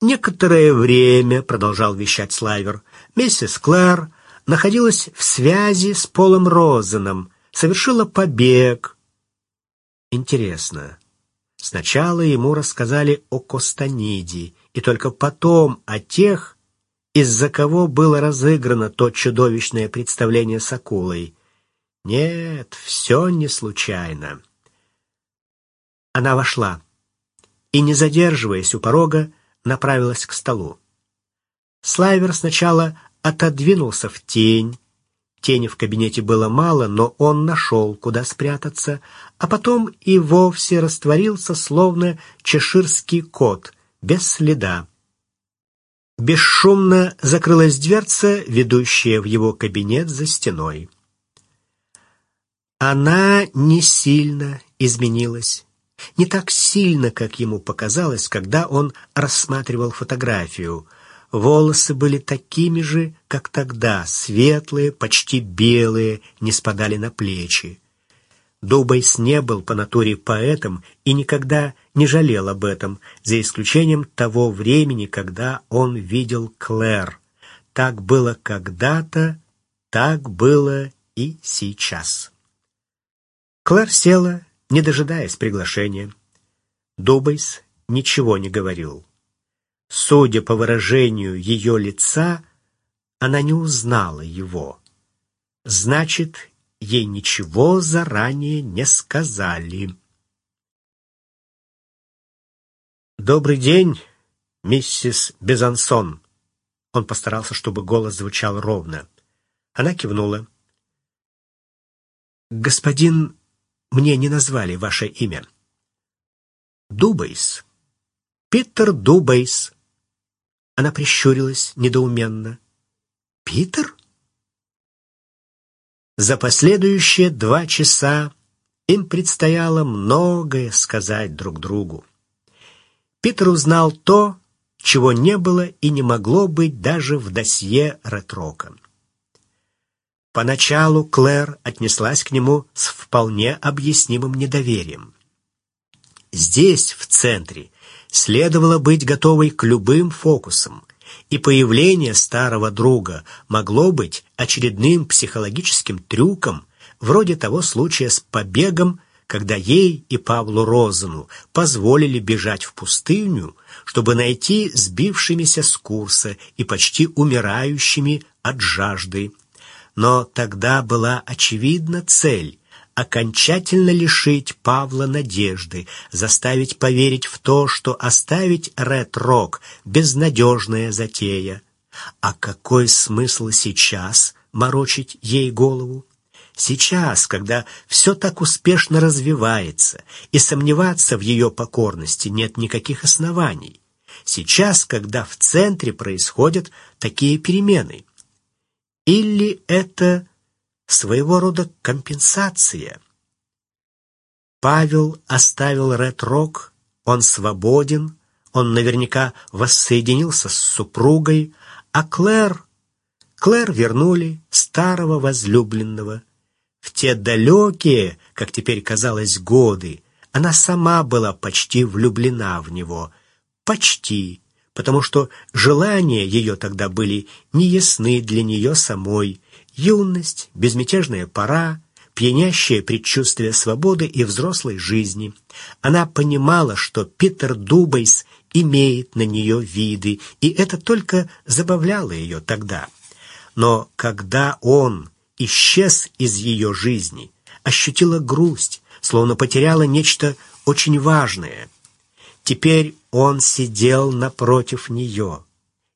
Некоторое время, продолжал вещать Слайвер, миссис Клэр находилась в связи с Полом Розеном, совершила побег. Интересно. Сначала ему рассказали о Костаниде, и только потом о тех, из-за кого было разыграно то чудовищное представление с акулой. Нет, все не случайно. Она вошла и, не задерживаясь у порога, направилась к столу. Слайвер сначала отодвинулся в тень. Тени в кабинете было мало, но он нашел, куда спрятаться, а потом и вовсе растворился, словно чеширский кот, без следа. Бесшумно закрылась дверца, ведущая в его кабинет за стеной. Она не сильно изменилась. Не так сильно, как ему показалось, когда он рассматривал фотографию. Волосы были такими же, как тогда, светлые, почти белые, не спадали на плечи. Дубайс не был по натуре поэтом и никогда не жалел об этом, за исключением того времени, когда он видел Клэр. Так было когда-то, так было и сейчас. Клэр села, не дожидаясь приглашения. Дубайс ничего не говорил. Судя по выражению ее лица, она не узнала его. Значит, ей ничего заранее не сказали. «Добрый день, миссис Безансон». Он постарался, чтобы голос звучал ровно. Она кивнула. «Господин, мне не назвали ваше имя». «Дубейс. Питер Дубейс». Она прищурилась недоуменно. «Питер?» За последующие два часа им предстояло многое сказать друг другу. Питер узнал то, чего не было и не могло быть даже в досье Ретрока. Поначалу Клэр отнеслась к нему с вполне объяснимым недоверием. Здесь, в центре, следовало быть готовой к любым фокусам, и появление старого друга могло быть очередным психологическим трюком, вроде того случая с побегом, когда ей и Павлу Розану позволили бежать в пустыню, чтобы найти сбившимися с курса и почти умирающими от жажды. Но тогда была очевидна цель окончательно лишить Павла надежды, заставить поверить в то, что оставить Ред-Рок — безнадежная затея. А какой смысл сейчас морочить ей голову? Сейчас, когда все так успешно развивается, и сомневаться в ее покорности нет никаких оснований. Сейчас, когда в центре происходят такие перемены. Или это своего рода компенсация. Павел оставил Ред-Рок, он свободен, он наверняка воссоединился с супругой, а Клэр... Клэр вернули старого возлюбленного. В те далекие, как теперь казалось, годы, она сама была почти влюблена в него. Почти, потому что желания ее тогда были неясны для нее самой, Юность, безмятежная пора, пьянящее предчувствие свободы и взрослой жизни. Она понимала, что Питер Дубайс имеет на нее виды, и это только забавляло ее тогда. Но когда он исчез из ее жизни, ощутила грусть, словно потеряла нечто очень важное. Теперь он сидел напротив нее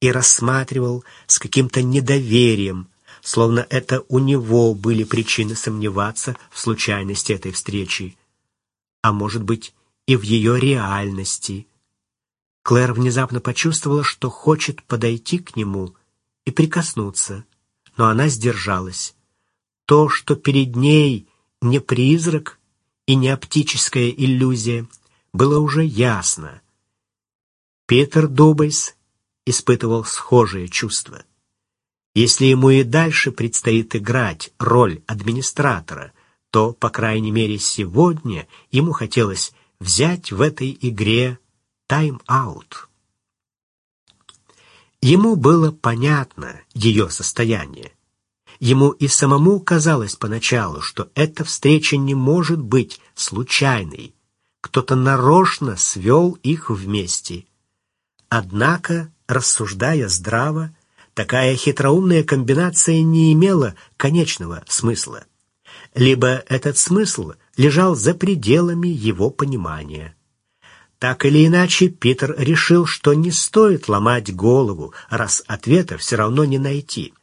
и рассматривал с каким-то недоверием, словно это у него были причины сомневаться в случайности этой встречи, а может быть и в ее реальности. Клэр внезапно почувствовала, что хочет подойти к нему и прикоснуться, но она сдержалась. То, что перед ней не призрак и не оптическая иллюзия, было уже ясно. Питер Дубайс испытывал схожие чувства. Если ему и дальше предстоит играть роль администратора, то, по крайней мере, сегодня ему хотелось взять в этой игре тайм-аут. Ему было понятно ее состояние. Ему и самому казалось поначалу, что эта встреча не может быть случайной. Кто-то нарочно свел их вместе. Однако, рассуждая здраво, такая хитроумная комбинация не имела конечного смысла. Либо этот смысл лежал за пределами его понимания. Так или иначе, Питер решил, что не стоит ломать голову, раз ответа все равно не найти.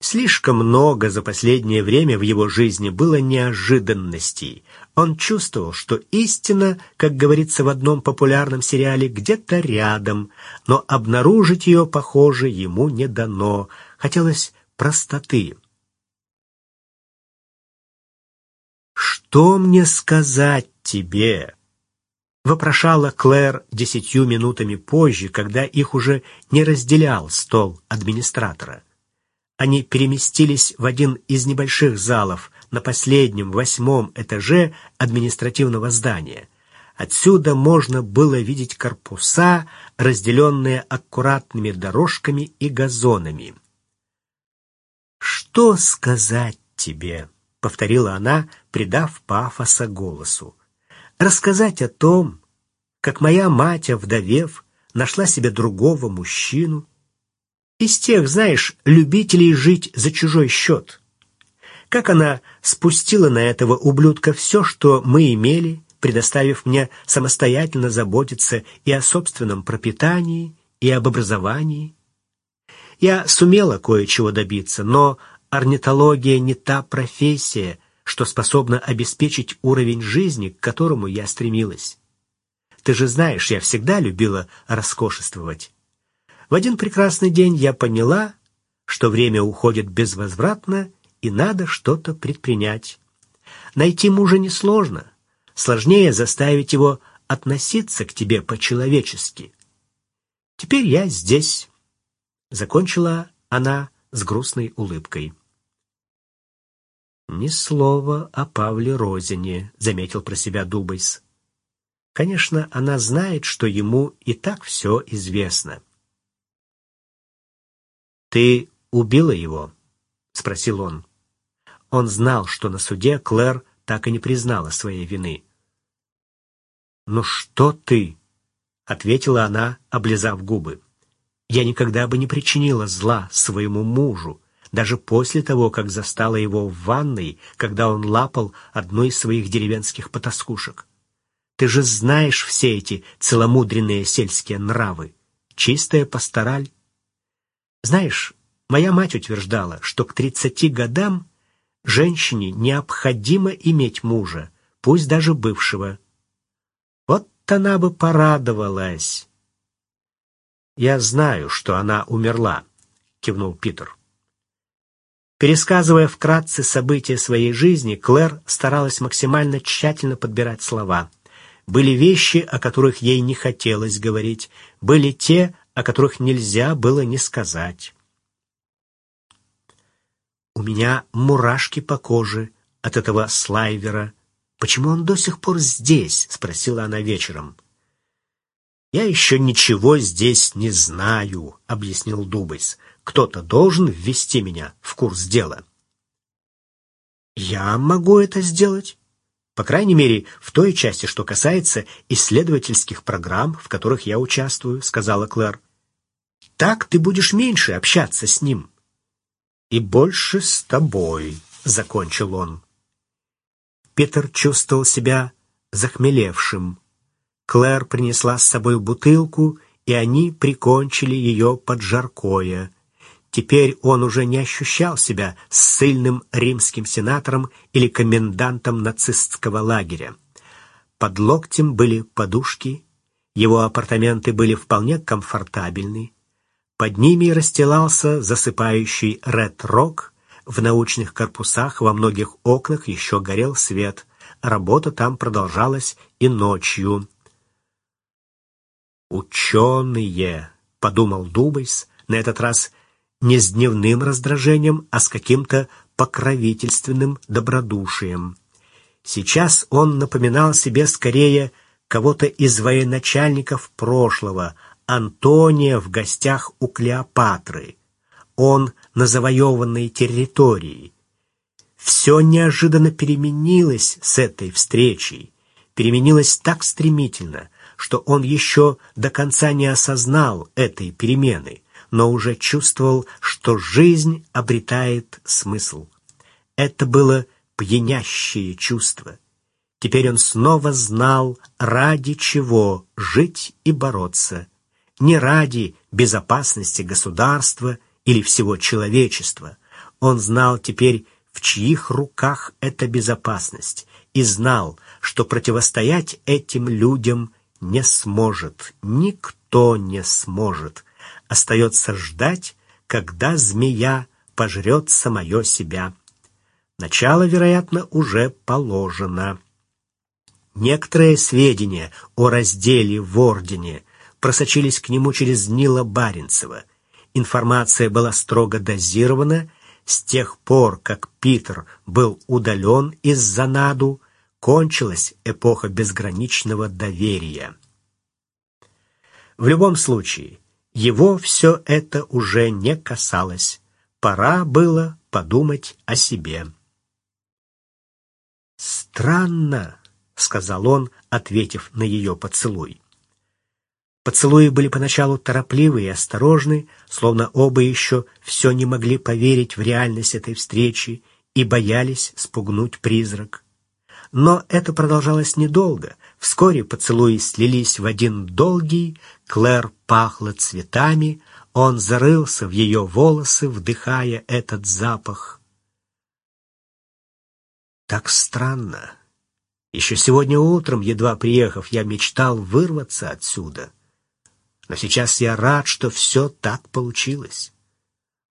Слишком много за последнее время в его жизни было неожиданностей. Он чувствовал, что истина, как говорится в одном популярном сериале, где-то рядом, но обнаружить ее, похоже, ему не дано. Хотелось простоты. «Что мне сказать тебе?» вопрошала Клэр десятью минутами позже, когда их уже не разделял стол администратора. Они переместились в один из небольших залов на последнем, восьмом этаже административного здания. Отсюда можно было видеть корпуса, разделенные аккуратными дорожками и газонами. «Что сказать тебе?» — повторила она, придав пафоса голосу рассказать о том, как моя мать, вдовев, нашла себе другого мужчину. Из тех, знаешь, любителей жить за чужой счет. Как она спустила на этого ублюдка все, что мы имели, предоставив мне самостоятельно заботиться и о собственном пропитании, и об образовании. Я сумела кое-чего добиться, но орнитология не та профессия, что способна обеспечить уровень жизни, к которому я стремилась. Ты же знаешь, я всегда любила роскошествовать. В один прекрасный день я поняла, что время уходит безвозвратно, и надо что-то предпринять. Найти мужа несложно, сложнее заставить его относиться к тебе по-человечески. Теперь я здесь, — закончила она с грустной улыбкой. «Ни слова о Павле Розине», — заметил про себя Дубайс. «Конечно, она знает, что ему и так все известно». «Ты убила его?» — спросил он. Он знал, что на суде Клэр так и не признала своей вины. «Ну что ты?» — ответила она, облизав губы. «Я никогда бы не причинила зла своему мужу, даже после того, как застала его в ванной, когда он лапал одну из своих деревенских потаскушек. Ты же знаешь все эти целомудренные сельские нравы. Чистая пастораль. Знаешь, моя мать утверждала, что к тридцати годам женщине необходимо иметь мужа, пусть даже бывшего. Вот она бы порадовалась. «Я знаю, что она умерла», — кивнул Питер. Пересказывая вкратце события своей жизни, Клэр старалась максимально тщательно подбирать слова. Были вещи, о которых ей не хотелось говорить, были те, о которых нельзя было не сказать. «У меня мурашки по коже от этого слайвера. Почему он до сих пор здесь?» — спросила она вечером. «Я еще ничего здесь не знаю», — объяснил Дубайс. Кто-то должен ввести меня в курс дела. Я могу это сделать. По крайней мере, в той части, что касается исследовательских программ, в которых я участвую, сказала Клэр. Так ты будешь меньше общаться с ним. И больше с тобой, закончил он. Питер чувствовал себя захмелевшим. Клэр принесла с собой бутылку, и они прикончили ее под жаркое. Теперь он уже не ощущал себя ссыльным римским сенатором или комендантом нацистского лагеря. Под локтем были подушки, его апартаменты были вполне комфортабельны. Под ними расстилался засыпающий Ред-Рок, в научных корпусах во многих окнах еще горел свет. Работа там продолжалась и ночью. «Ученые», — подумал Дубайс, на этот раз не с дневным раздражением, а с каким-то покровительственным добродушием. Сейчас он напоминал себе скорее кого-то из военачальников прошлого, Антония в гостях у Клеопатры. Он на завоеванной территории. Все неожиданно переменилось с этой встречей. Переменилось так стремительно, что он еще до конца не осознал этой перемены, но уже чувствовал, что жизнь обретает смысл. Это было пьянящее чувство. Теперь он снова знал, ради чего жить и бороться. Не ради безопасности государства или всего человечества. Он знал теперь, в чьих руках эта безопасность, и знал, что противостоять этим людям не сможет, никто не сможет. Остается ждать, когда змея пожрет самое себя. Начало, вероятно, уже положено. Некоторые сведения о разделе в Ордене просочились к нему через Нила Баренцева. Информация была строго дозирована. С тех пор, как Питер был удален из Занаду, кончилась эпоха безграничного доверия. В любом случае, его все это уже не касалось. Пора было подумать о себе. «Странно», — сказал он, ответив на ее поцелуй. Поцелуи были поначалу торопливы и осторожны, словно оба еще все не могли поверить в реальность этой встречи и боялись спугнуть призрак. Но это продолжалось недолго. Вскоре поцелуи слились в один долгий, Клэр пахла цветами, он зарылся в ее волосы, вдыхая этот запах. Так странно. Еще сегодня утром, едва приехав, я мечтал вырваться отсюда. Но сейчас я рад, что все так получилось.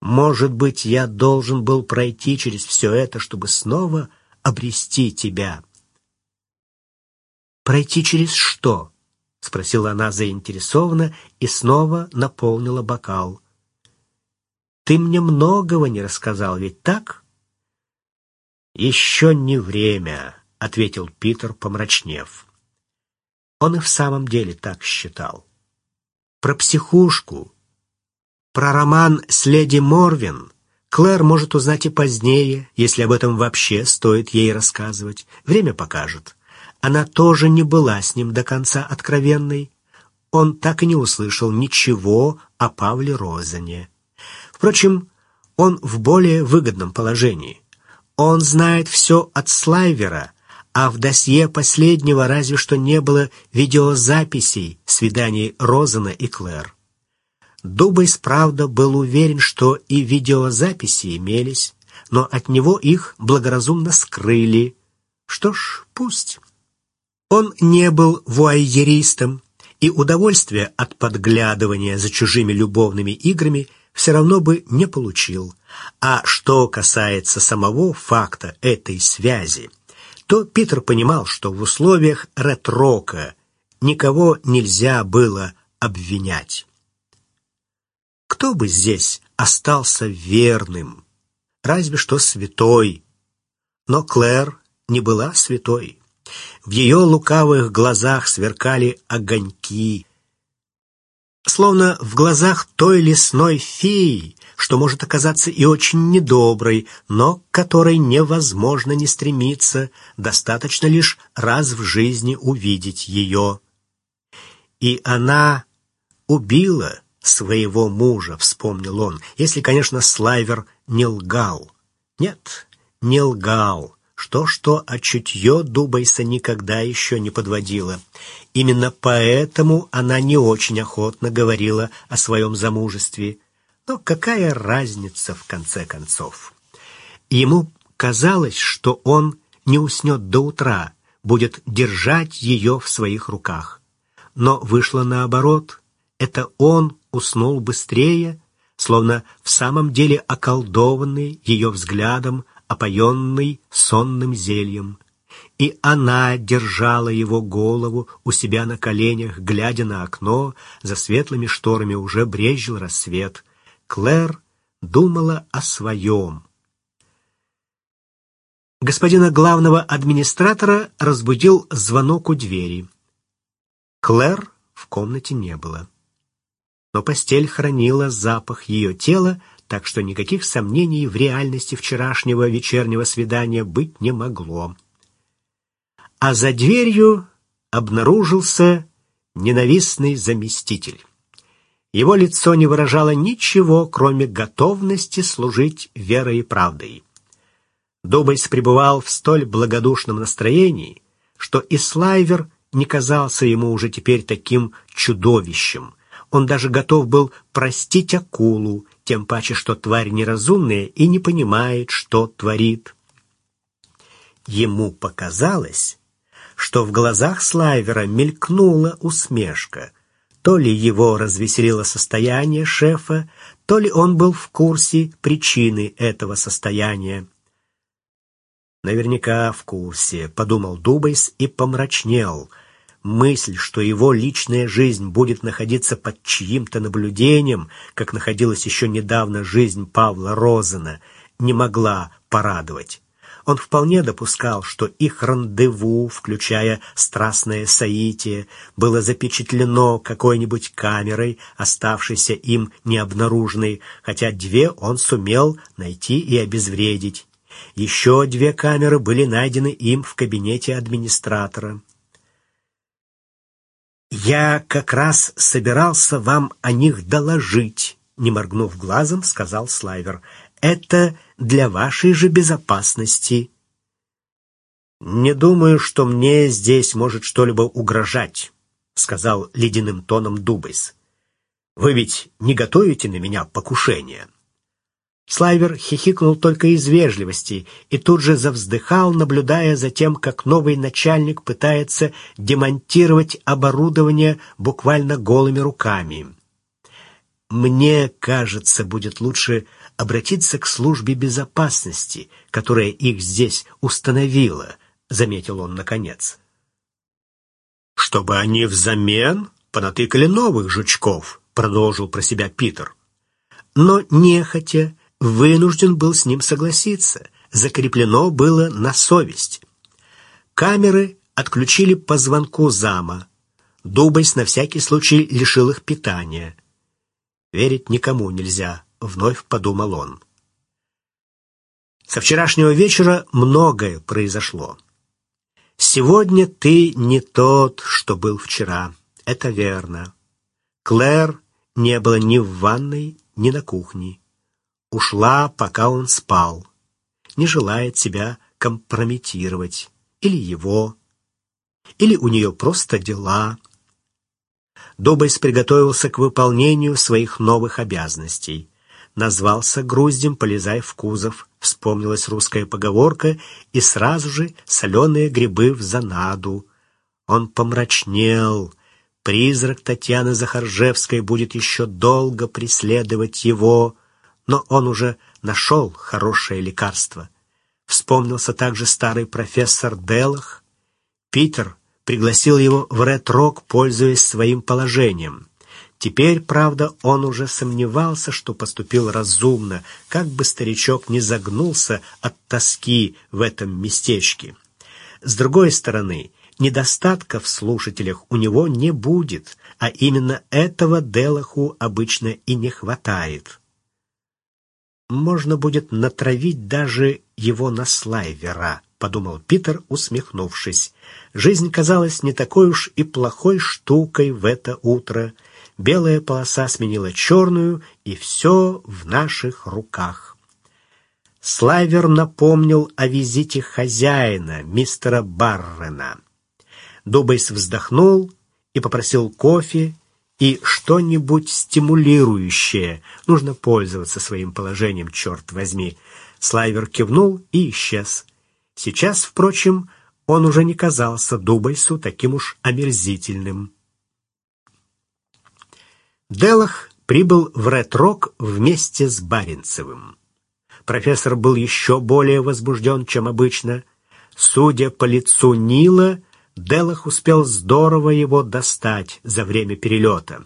Может быть, я должен был пройти через все это, чтобы снова обрести тебя. «Пройти через что?» — спросила она заинтересованно и снова наполнила бокал. «Ты мне многого не рассказал, ведь так?» «Еще не время», — ответил Питер, помрачнев. Он и в самом деле так считал. Про психушку, про роман с леди Морвин Клэр может узнать и позднее, если об этом вообще стоит ей рассказывать. Время покажет. Она тоже не была с ним до конца откровенной. Он так и не услышал ничего о Павле Розене. Впрочем, он в более выгодном положении. Он знает все от Слайвера, а в досье последнего разве что не было видеозаписей свиданий Розена и Клэр. Дубайс, правда, был уверен, что и видеозаписи имелись, но от него их благоразумно скрыли. Что ж, пусть. Он не был вуайеристом, и удовольствия от подглядывания за чужими любовными играми все равно бы не получил. А что касается самого факта этой связи, то Питер понимал, что в условиях ретрока никого нельзя было обвинять. Кто бы здесь остался верным? Разве что святой. Но Клэр не была святой. В ее лукавых глазах сверкали огоньки, словно в глазах той лесной феи, что может оказаться и очень недоброй, но к которой невозможно не стремиться, достаточно лишь раз в жизни увидеть ее. И она убила своего мужа, вспомнил он, если, конечно, Слайвер не лгал. Нет, не лгал. Что-что, а чутье Дубайса никогда еще не подводило. Именно поэтому она не очень охотно говорила о своем замужестве. Но какая разница в конце концов? Ему казалось, что он не уснет до утра, будет держать ее в своих руках. Но вышло наоборот. Это он уснул быстрее, словно в самом деле околдованный ее взглядом, опоенный сонным зельем. И она держала его голову у себя на коленях, глядя на окно, за светлыми шторами уже брезжил рассвет. Клэр думала о своем. Господина главного администратора разбудил звонок у двери. Клэр в комнате не было. но постель хранила запах ее тела, так что никаких сомнений в реальности вчерашнего вечернего свидания быть не могло. А за дверью обнаружился ненавистный заместитель. Его лицо не выражало ничего, кроме готовности служить верой и правдой. Дубайс пребывал в столь благодушном настроении, что и Слайвер не казался ему уже теперь таким чудовищем. Он даже готов был простить акулу, тем паче, что тварь неразумная и не понимает, что творит. Ему показалось, что в глазах Слайвера мелькнула усмешка. То ли его развеселило состояние шефа, то ли он был в курсе причины этого состояния. Наверняка в курсе, подумал Дубайс и помрачнел. Мысль, что его личная жизнь будет находиться под чьим-то наблюдением, как находилась еще недавно жизнь Павла Розена, не могла порадовать. Он вполне допускал, что их рандеву, включая страстное соитие, было запечатлено какой-нибудь камерой, оставшейся им необнаруженной, хотя две он сумел найти и обезвредить. Еще две камеры были найдены им в кабинете администратора. «Я как раз собирался вам о них доложить», — не моргнув глазом, сказал Слайвер. «Это для вашей же безопасности». «Не думаю, что мне здесь может что-либо угрожать», — сказал ледяным тоном Дубайс. «Вы ведь не готовите на меня покушение?» Слайвер хихикнул только из вежливости и тут же завздыхал, наблюдая за тем, как новый начальник пытается демонтировать оборудование буквально голыми руками. «Мне кажется, будет лучше обратиться к службе безопасности, которая их здесь установила», — заметил он наконец. «Чтобы они взамен понатыкали новых жучков», — продолжил про себя Питер. Но нехотя вынужден был с ним согласиться. Закреплено было на совесть. Камеры отключили по звонку зама. Дубайс на всякий случай лишил их питания. Верить никому нельзя, вновь подумал он. Со вчерашнего вечера многое произошло. Сегодня ты не тот, что был вчера. Это верно. Клэр не было ни в ванной, ни на кухне. Ушла, пока он спал. Не желает себя компрометировать. Или его. Или у нее просто дела. Добойс приготовился к выполнению своих новых обязанностей. Назвался груздем, полезай в кузов. Вспомнилась русская поговорка, и сразу же соленые грибы в занаду. Он помрачнел. Призрак Татьяны Захаржевской будет еще долго преследовать его но он уже нашел хорошее лекарство. Вспомнился также старый профессор Делах. Питер пригласил его в Ред-Рок, пользуясь своим положением. Теперь, правда, он уже сомневался, что поступил разумно, как бы старичок не загнулся от тоски в этом местечке. С другой стороны, недостатка в слушателях у него не будет, а именно этого Делаху обычно и не хватает можно будет натравить даже его на слайвера, подумал Питер, усмехнувшись. Жизнь казалась не такой уж и плохой штукой в это утро. Белая полоса сменила черную, и все в наших руках. Слайвер напомнил о визите хозяина, мистера Баррена. Дубайс вздохнул и попросил кофе и что-нибудь стимулирующее. Нужно пользоваться своим положением, черт возьми. Слайвер кивнул и исчез. Сейчас, впрочем, он уже не казался Дубайсу таким уж омерзительным. Делах прибыл в Ред-Рок вместе с Баренцевым. Профессор был еще более возбужден, чем обычно. Судя по лицу Нила, Делах успел здорово его достать за время перелета.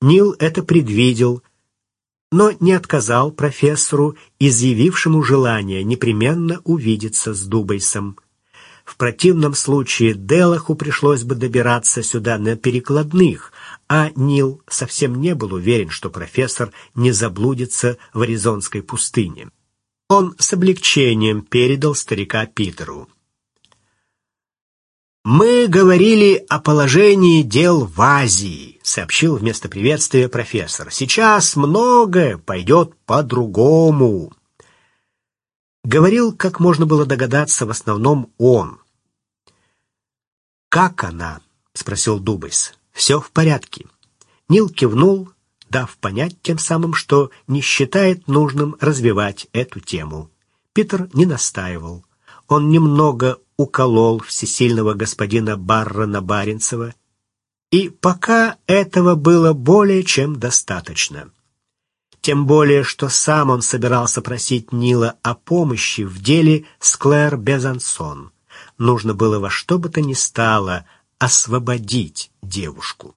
Нил это предвидел, но не отказал профессору, изъявившему желание непременно увидеться с Дубайсом. В противном случае Делаху пришлось бы добираться сюда на перекладных, а Нил совсем не был уверен, что профессор не заблудится в Аризонской пустыне. Он с облегчением передал старика Питеру. «Мы говорили о положении дел в Азии», — сообщил вместо приветствия профессор. «Сейчас многое пойдет по-другому». Говорил, как можно было догадаться, в основном он. «Как она?» — спросил Дубайс. «Все в порядке». Нил кивнул, дав понять тем самым, что не считает нужным развивать эту тему. Питер не настаивал. Он немного уколол всесильного господина Баррона Баренцева, и пока этого было более чем достаточно. Тем более, что сам он собирался просить Нила о помощи в деле с Клэр Безансон. Нужно было во что бы то ни стало освободить девушку.